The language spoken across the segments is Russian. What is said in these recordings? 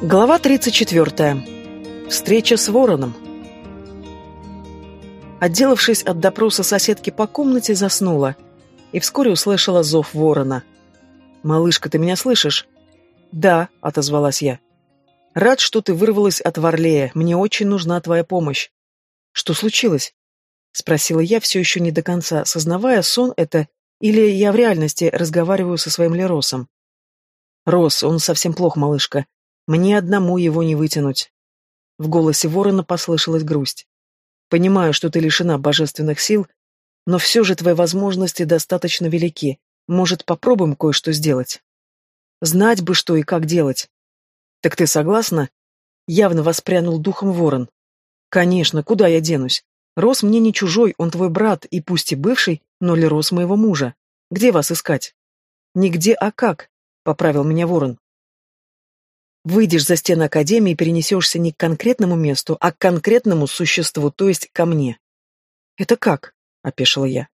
Глава 34. Встреча с вороном. Отделавшись от допроса соседки по комнате, заснула и вскоре услышала зов ворона. «Малышка, ты меня слышишь?» «Да», — отозвалась я. «Рад, что ты вырвалась от Варлея. Мне очень нужна твоя помощь». «Что случилось?» — спросила я, все еще не до конца, сознавая, сон это или я в реальности разговариваю со своим Леросом. «Рос, он совсем плох, малышка. Мне одному его не вытянуть. В голосе ворона послышалась грусть. Понимаю, что ты лишена божественных сил, но все же твои возможности достаточно велики. Может, попробуем кое-что сделать? Знать бы, что и как делать. Так ты согласна? Явно воспрянул духом ворон. Конечно, куда я денусь? Рос мне не чужой, он твой брат, и пусть и бывший, но ли Рос моего мужа. Где вас искать? Нигде, а как? Поправил меня ворон. Выйдешь за стены Академии и перенесешься не к конкретному месту, а к конкретному существу, то есть ко мне. Это как? — опешила я.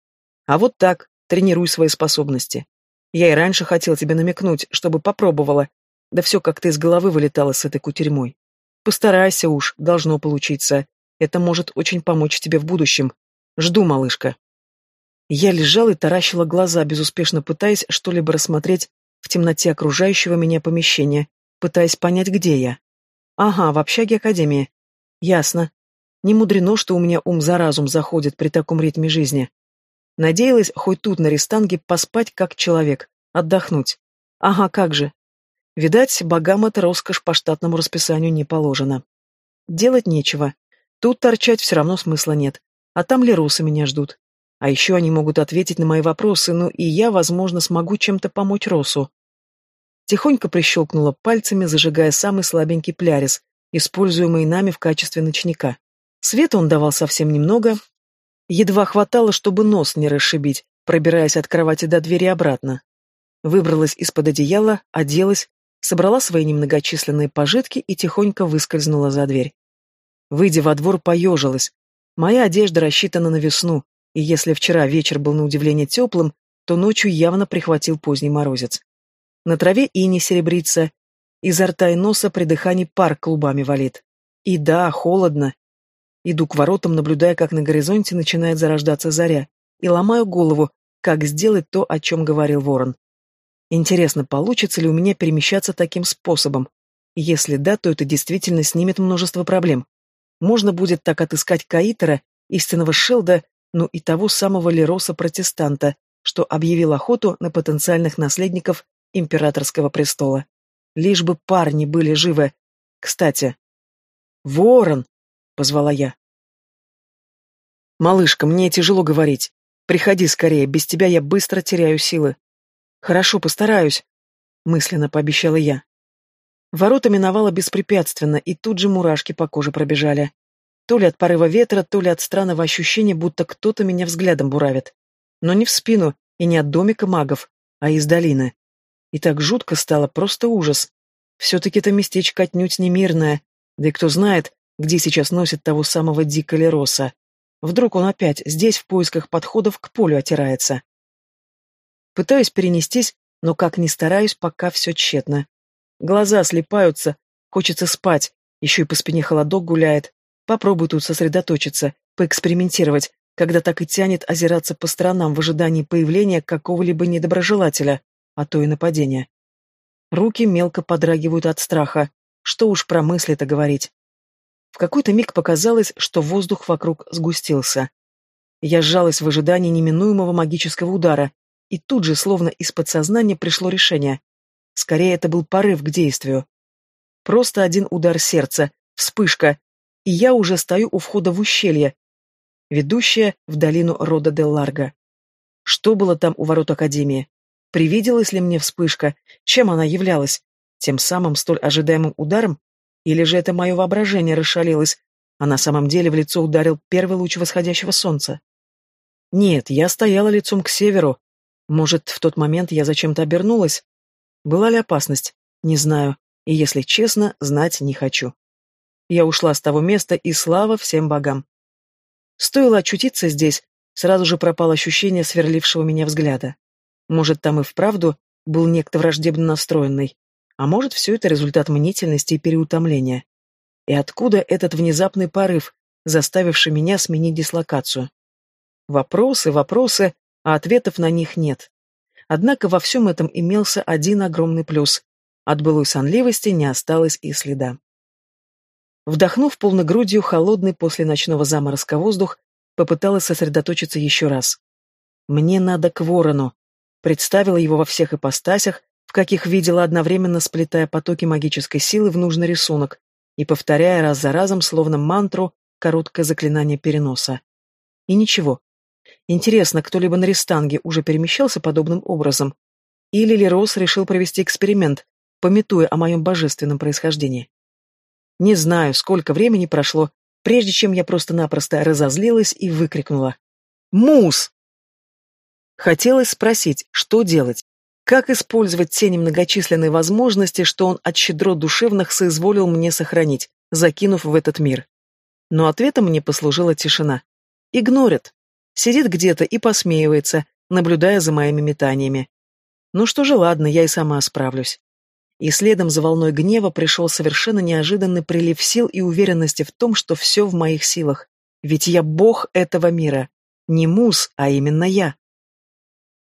А вот так, тренируй свои способности. Я и раньше хотел тебе намекнуть, чтобы попробовала. Да все как-то из головы вылетало с этой кутерьмой. Постарайся уж, должно получиться. Это может очень помочь тебе в будущем. Жду, малышка. Я лежала и таращила глаза, безуспешно пытаясь что-либо рассмотреть в темноте окружающего меня помещения, пытаясь понять, где я. Ага, в общаге Академии. Ясно. Не мудрено, что у меня ум за разум заходит при таком ритме жизни. Надеялась хоть тут на рестанге поспать как человек, отдохнуть. Ага, как же. Видать, богам эта роскошь по штатному расписанию не положена. Делать нечего. Тут торчать все равно смысла нет. А там лерусы меня ждут. А еще они могут ответить на мои вопросы, ну и я, возможно, смогу чем-то помочь Росу. Тихонько прищелкнула пальцами, зажигая самый слабенький плярис, используемый нами в качестве ночника. Света он давал совсем немного. Едва хватало, чтобы нос не расшибить, пробираясь от кровати до двери обратно. Выбралась из-под одеяла, оделась, собрала свои немногочисленные пожитки и тихонько выскользнула за дверь. Выйдя во двор, поежилась. Моя одежда рассчитана на весну, и если вчера вечер был на удивление теплым, то ночью явно прихватил поздний морозец. На траве ини серебрится, изо рта и носа при дыхании пар клубами валит. И да, холодно. Иду к воротам, наблюдая, как на горизонте начинает зарождаться заря, и ломаю голову, как сделать то, о чем говорил ворон. Интересно, получится ли у меня перемещаться таким способом? Если да, то это действительно снимет множество проблем. Можно будет так отыскать Каитера, истинного Шелда, ну и того самого Лероса-протестанта, что объявил охоту на потенциальных наследников императорского престола. Лишь бы парни были живы. Кстати, «Ворон!» — позвала я. «Малышка, мне тяжело говорить. Приходи скорее, без тебя я быстро теряю силы». «Хорошо, постараюсь», — мысленно пообещала я. Ворота миновала беспрепятственно, и тут же мурашки по коже пробежали. То ли от порыва ветра, то ли от странного ощущения, будто кто-то меня взглядом буравит. Но не в спину и не от домика магов, а из долины. И так жутко стало, просто ужас. Все-таки это местечко отнюдь не мирное, да и кто знает, где сейчас носит того самого Дика Лероса. Вдруг он опять здесь в поисках подходов к полю отирается. Пытаюсь перенестись, но как ни стараюсь, пока все тщетно. Глаза слепаются, хочется спать, еще и по спине холодок гуляет. Попробуй тут сосредоточиться, поэкспериментировать, когда так и тянет озираться по сторонам в ожидании появления какого-либо недоброжелателя а то и нападения. Руки мелко подрагивают от страха. Что уж про мысли-то говорить. В какой-то миг показалось, что воздух вокруг сгустился. Я сжалась в ожидании неминуемого магического удара, и тут же, словно из подсознания, пришло решение. Скорее, это был порыв к действию. Просто один удар сердца, вспышка, и я уже стою у входа в ущелье, ведущее в долину рода де Ларго. Что было там у ворот Академии? Привиделась ли мне вспышка? Чем она являлась? Тем самым столь ожидаемым ударом? Или же это мое воображение расшалилось, а на самом деле в лицо ударил первый луч восходящего солнца? Нет, я стояла лицом к северу. Может, в тот момент я зачем-то обернулась? Была ли опасность? Не знаю. И, если честно, знать не хочу. Я ушла с того места, и слава всем богам. Стоило очутиться здесь, сразу же пропало ощущение сверлившего меня взгляда. Может, там и вправду был некто враждебно настроенный. А может, все это результат мнительности и переутомления? И откуда этот внезапный порыв, заставивший меня сменить дислокацию? Вопросы, вопросы, а ответов на них нет. Однако во всем этом имелся один огромный плюс. От былой сонливости не осталось и следа. Вдохнув полной грудью холодный после ночного заморозка воздух, попыталась сосредоточиться еще раз. «Мне надо к ворону», представила его во всех ипостасях, в каких видела одновременно, сплетая потоки магической силы в нужный рисунок и повторяя раз за разом, словно мантру, короткое заклинание переноса. И ничего. Интересно, кто-либо на Рестанге уже перемещался подобным образом? Или Лерос решил провести эксперимент, пометуя о моем божественном происхождении? Не знаю, сколько времени прошло, прежде чем я просто-напросто разозлилась и выкрикнула. «Мус!» Хотелось спросить, что делать? Как использовать те немногочисленные возможности, что он от щедро душевных соизволил мне сохранить, закинув в этот мир? Но ответом мне послужила тишина. Игнорит. Сидит где-то и посмеивается, наблюдая за моими метаниями. Ну что же, ладно, я и сама справлюсь и следом за волной гнева пришел совершенно неожиданный прилив сил и уверенности в том, что все в моих силах. Ведь я бог этого мира. Не мус, а именно я.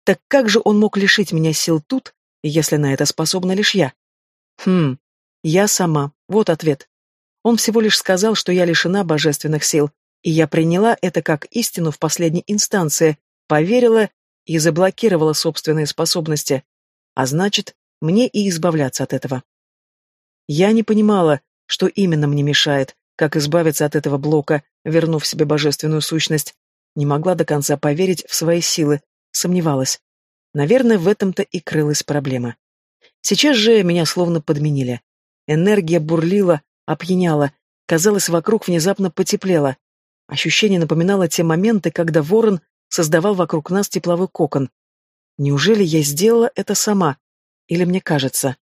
Так как же он мог лишить меня сил тут, если на это способна лишь я? Хм, я сама. Вот ответ. Он всего лишь сказал, что я лишена божественных сил, и я приняла это как истину в последней инстанции, поверила и заблокировала собственные способности. А значит, мне и избавляться от этого. Я не понимала, что именно мне мешает, как избавиться от этого блока, вернув себе божественную сущность. Не могла до конца поверить в свои силы, сомневалась. Наверное, в этом-то и крылась проблема. Сейчас же меня словно подменили. Энергия бурлила, опьяняла, казалось, вокруг внезапно потеплело. Ощущение напоминало те моменты, когда ворон создавал вокруг нас тепловой кокон. Неужели я сделала это сама? Или мне кажется?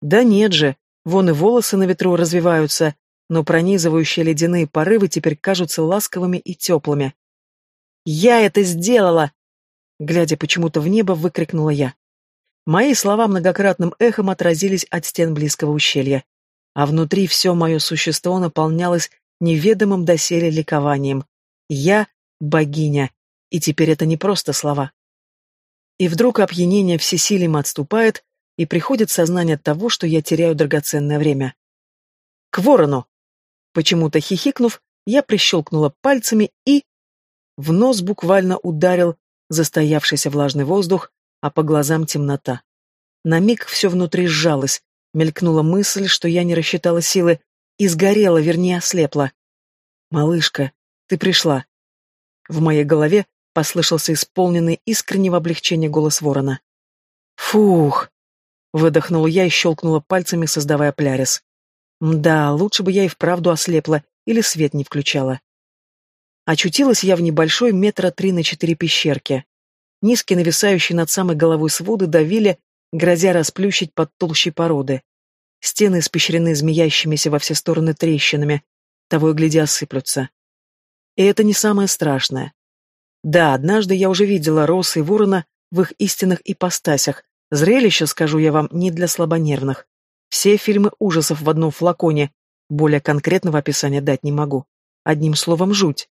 Да нет же, вон и волосы на ветру развиваются, но пронизывающие ледяные порывы теперь кажутся ласковыми и теплыми. «Я это сделала!» Глядя почему-то в небо, выкрикнула я. Мои слова многократным эхом отразились от стен близкого ущелья, а внутри все мое существо наполнялось неведомым доселе ликованием. Я — богиня, и теперь это не просто слова. И вдруг опьянение всесилием отступает, и приходит сознание того, что я теряю драгоценное время. «К ворону!» Почему-то хихикнув, я прищелкнула пальцами и... В нос буквально ударил застоявшийся влажный воздух, а по глазам темнота. На миг все внутри сжалось, мелькнула мысль, что я не рассчитала силы, и сгорела, вернее, ослепла. «Малышка, ты пришла». В моей голове послышался исполненный искреннего облегчения голос ворона. «Фух!» Выдохнула я и щелкнула пальцами, создавая плярис. Да, лучше бы я и вправду ослепла или свет не включала. Очутилась я в небольшой метра три на четыре пещерке. Низкие нависающие над самой головой своды давили, грозя расплющить под толщей породы. Стены испещрены змеящимися во все стороны трещинами, того и гляди осыплются. И это не самое страшное. Да, однажды я уже видела росы и ворона в их истинных ипостасях, Зрелище, скажу я вам, не для слабонервных. Все фильмы ужасов в одном флаконе. Более конкретного описания дать не могу. Одним словом, жуть.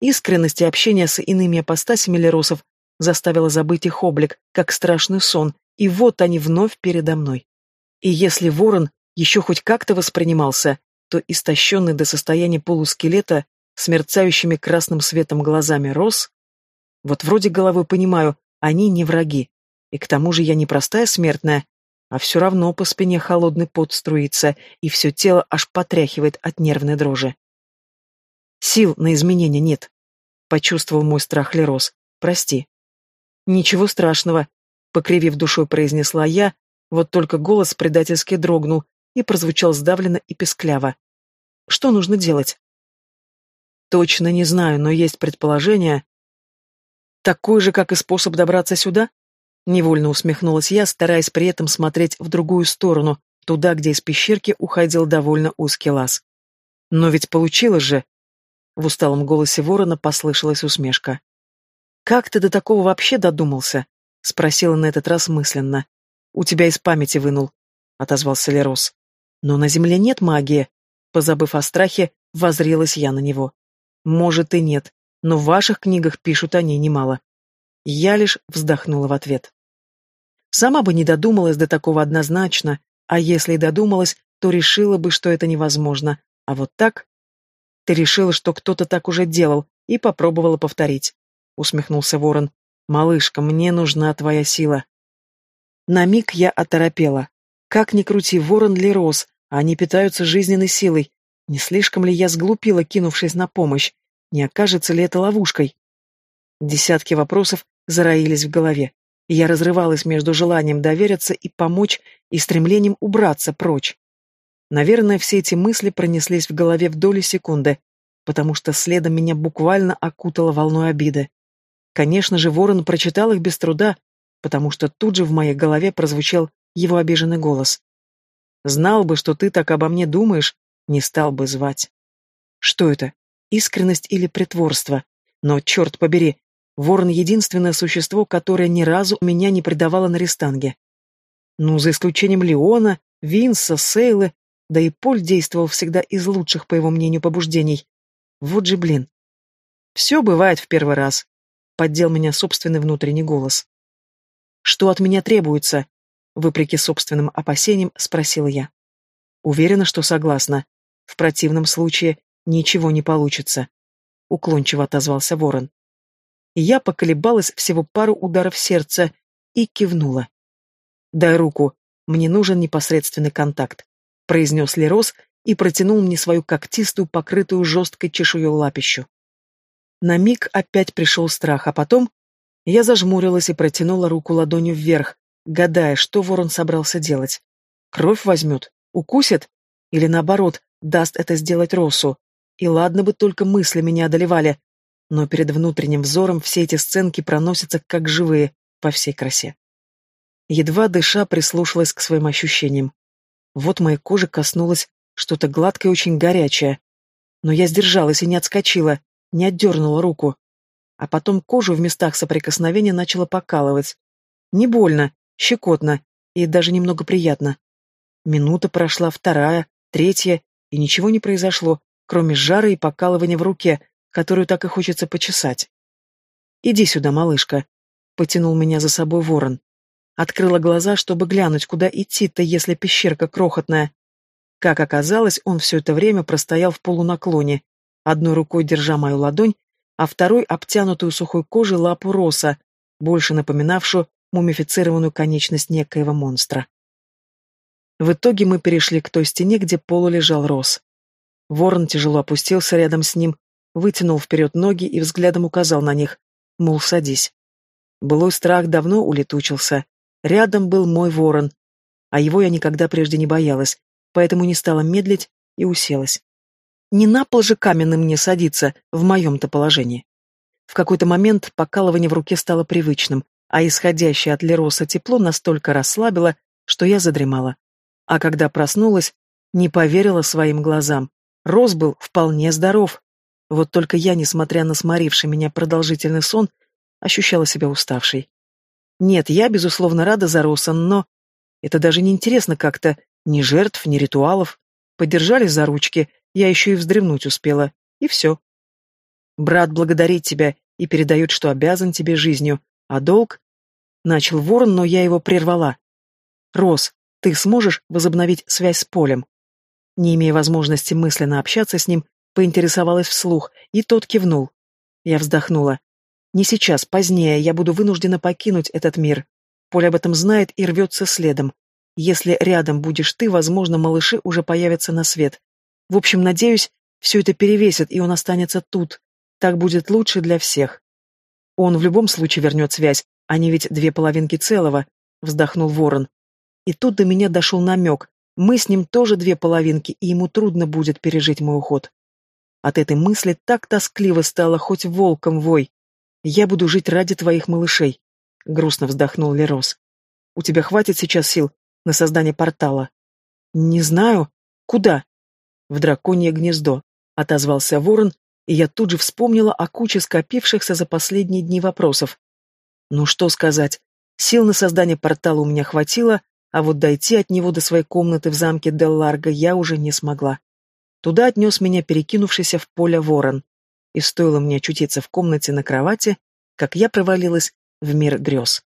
Искренность и общение с иными апостасями Леросов заставило забыть их облик, как страшный сон, и вот они вновь передо мной. И если ворон еще хоть как-то воспринимался, то истощенный до состояния полускелета с мерцающими красным светом глазами рос, вот вроде головой понимаю, они не враги, и к тому же я не простая смертная, а все равно по спине холодный пот струится, и все тело аж потряхивает от нервной дрожи. Сил на изменения нет. Почувствовал мой страх Лерос. Прости. Ничего страшного, покривив душой, произнесла я, вот только голос предательски дрогнул и прозвучал сдавленно и пескляво. Что нужно делать? Точно не знаю, но есть предположение. Такой же, как и способ добраться сюда? Невольно усмехнулась я, стараясь при этом смотреть в другую сторону, туда, где из пещерки уходил довольно узкий лаз. Но ведь получилось же. В усталом голосе ворона послышалась усмешка. «Как ты до такого вообще додумался?» — спросила на этот раз мысленно. «У тебя из памяти вынул. — отозвался Лерос. «Но на Земле нет магии», — позабыв о страхе, возрилась я на него. «Может и нет, но в ваших книгах пишут о ней немало». Я лишь вздохнула в ответ. Сама бы не додумалась до такого однозначно, а если и додумалась, то решила бы, что это невозможно. А вот так... Ты решила, что кто-то так уже делал, и попробовала повторить. Усмехнулся ворон. Малышка, мне нужна твоя сила. На миг я оторопела. Как ни крути, ворон ли рос, они питаются жизненной силой. Не слишком ли я сглупила, кинувшись на помощь? Не окажется ли это ловушкой? Десятки вопросов зароились в голове. Я разрывалась между желанием довериться и помочь и стремлением убраться прочь. Наверное, все эти мысли пронеслись в голове в доли секунды, потому что следом меня буквально окутало волной обиды. Конечно же, Ворон прочитал их без труда, потому что тут же в моей голове прозвучал его обиженный голос. «Знал бы, что ты так обо мне думаешь, не стал бы звать». Что это? Искренность или притворство? Но, черт побери, Ворон — единственное существо, которое ни разу меня не предавало на рестанге. Ну, за исключением Леона, Винса, Сейлы, да и Поль действовал всегда из лучших, по его мнению, побуждений. Вот же блин. Все бывает в первый раз. Поддел меня собственный внутренний голос. Что от меня требуется? Вопреки собственным опасениям, спросила я. Уверена, что согласна. В противном случае ничего не получится. Уклончиво отозвался ворон я поколебалась всего пару ударов сердца и кивнула. «Дай руку, мне нужен непосредственный контакт», — произнес Лерос и протянул мне свою когтистую, покрытую жесткой чешуей лапищу. На миг опять пришел страх, а потом я зажмурилась и протянула руку ладонью вверх, гадая, что ворон собрался делать. Кровь возьмет, укусит или, наоборот, даст это сделать Росу. И ладно бы только мысли меня одолевали, но перед внутренним взором все эти сценки проносятся как живые по всей красе. Едва дыша прислушалась к своим ощущениям. Вот моей кожи коснулось что-то гладкое и очень горячее. Но я сдержалась и не отскочила, не отдернула руку. А потом кожу в местах соприкосновения начала покалывать. Не больно, щекотно и даже немного приятно. Минута прошла, вторая, третья, и ничего не произошло, кроме жара и покалывания в руке, которую так и хочется почесать. «Иди сюда, малышка», — потянул меня за собой ворон. Открыла глаза, чтобы глянуть, куда идти-то, если пещерка крохотная. Как оказалось, он все это время простоял в полунаклоне, одной рукой держа мою ладонь, а второй обтянутую сухой кожей лапу роса, больше напоминавшую мумифицированную конечность некоего монстра. В итоге мы перешли к той стене, где полу лежал Рос. Ворон тяжело опустился рядом с ним, вытянул вперед ноги и взглядом указал на них, мол, садись. Былой страх давно улетучился. Рядом был мой ворон, а его я никогда прежде не боялась, поэтому не стала медлить и уселась. Не на пол же каменный мне садиться, в моем-то положении. В какой-то момент покалывание в руке стало привычным, а исходящее от Лероса тепло настолько расслабило, что я задремала. А когда проснулась, не поверила своим глазам. Рос был вполне здоров. Вот только я, несмотря на сморивший меня продолжительный сон, ощущала себя уставшей. Нет, я, безусловно, рада за Росан, но... Это даже не интересно как-то. Ни жертв, ни ритуалов. Подержались за ручки, я еще и вздремнуть успела. И все. Брат благодарит тебя и передает, что обязан тебе жизнью. А долг? Начал ворон, но я его прервала. Рос, ты сможешь возобновить связь с полем? Не имея возможности мысленно общаться с ним, Поинтересовалась вслух, и тот кивнул. Я вздохнула. Не сейчас, позднее, я буду вынуждена покинуть этот мир. Поле об этом знает и рвется следом. Если рядом будешь ты, возможно, малыши уже появятся на свет. В общем, надеюсь, все это перевесит, и он останется тут. Так будет лучше для всех. Он в любом случае вернет связь, они ведь две половинки целого, вздохнул ворон. И тут до меня дошел намек. Мы с ним тоже две половинки, и ему трудно будет пережить мой уход. От этой мысли так тоскливо стало, хоть волком вой. Я буду жить ради твоих малышей, — грустно вздохнул Лерос. У тебя хватит сейчас сил на создание портала? Не знаю. Куда? В драконье гнездо, — отозвался ворон, и я тут же вспомнила о куче скопившихся за последние дни вопросов. Ну что сказать, сил на создание портала у меня хватило, а вот дойти от него до своей комнаты в замке Делларго я уже не смогла. Туда отнес меня перекинувшийся в поле ворон. И стоило мне очутиться в комнате на кровати, как я провалилась в мир грез.